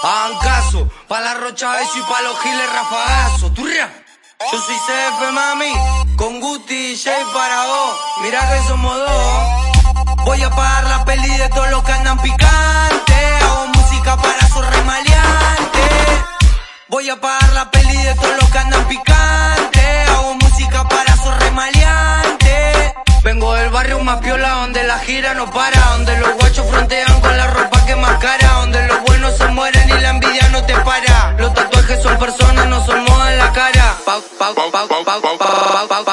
Hagan caso, pa' la rocha beso y pa' los giles rafagazo. ¡Turria! Yo soy CF, mami, con Guti y Jay para vos. Mira que somos dos. Voy a pagar la peli de todos los que andan picantes. Hago música para su remaleante. Voy a pagar la peli de todos los que andan picantes. Hago música para su remaleante. Vengo del barrio más piola donde la gira no para. Donde los guachos frontean con la ropa que más cara. Donde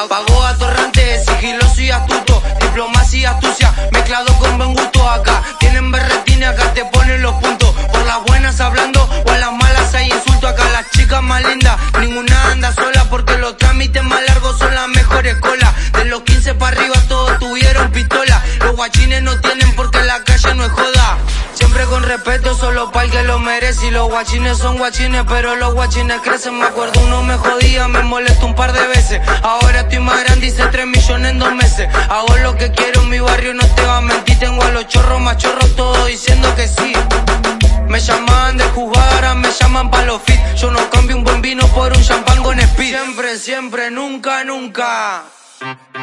Pago atorrante, sigiloso y astuto. Diplomacia y astucia, mezclado con buen gusto acá. Tienen berretines, acá te ponen los puntos. Por las buenas hablando o a las malas hay insulto acá. Las chicas más lindas, ninguna anda sola porque los trámites más largos son las mejores colas. De los 15 para arriba todos tuvieron pistola. Los guachines no tienen porque la calle no es joda. Siempre con respeto, solo para el que lo merece. Y los guachines son guachines, pero los guachines crecen. Me acuerdo uno me jodía, me molestó un par de veces. Ahora estoy más grande, hice 3 millones en dos meses. Hago lo que quiero en mi barrio, no te va a mentir. Tengo a los chorros más chorros, todos diciendo que sí. Me llaman de jugar, me llaman pa' los fit. Yo no cambio un buen vino por un champán con speed. Siempre, siempre, nunca, nunca.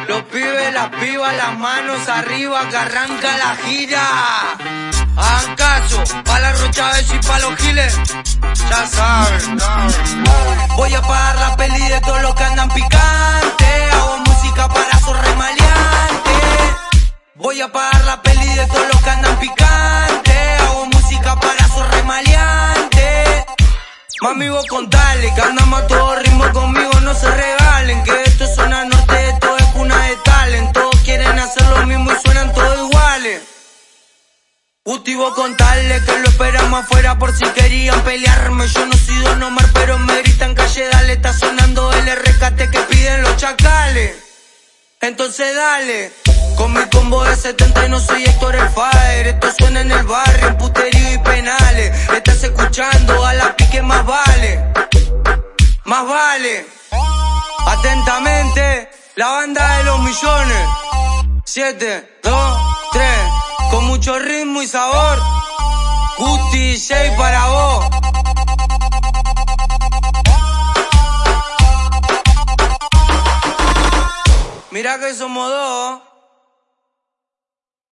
Los pibes, las pibas, las manos arriba que arranca la gira. Hagan caso, pa' la rocha beso y pa' los giles. Ya saben. Voy a pagar la peli de todos los que andan picante. Hago música para su remaleante. Voy a pagar la peli de todos los que andan picante. Hago música para su remaleante. Mami, vos contale que andamos a todo ritmo conmigo, no se regalen. Que Guti, vos contarle que lo esperamos afuera por si querían pelearme. Yo no soy Don Omar, pero me gritan calle, dale. Está sonando el rescate que piden los chacales. Entonces dale, con mi combo de 70 y no soy Héctor el Fire. Esto suena en el barrio, en puterío y penales. Estás escuchando a la pique más vale, más vale. Atentamente, la banda de los millones. 7, 2, 3, con mucho ritmo sabor. Guti J para vos. Mira que somos dos.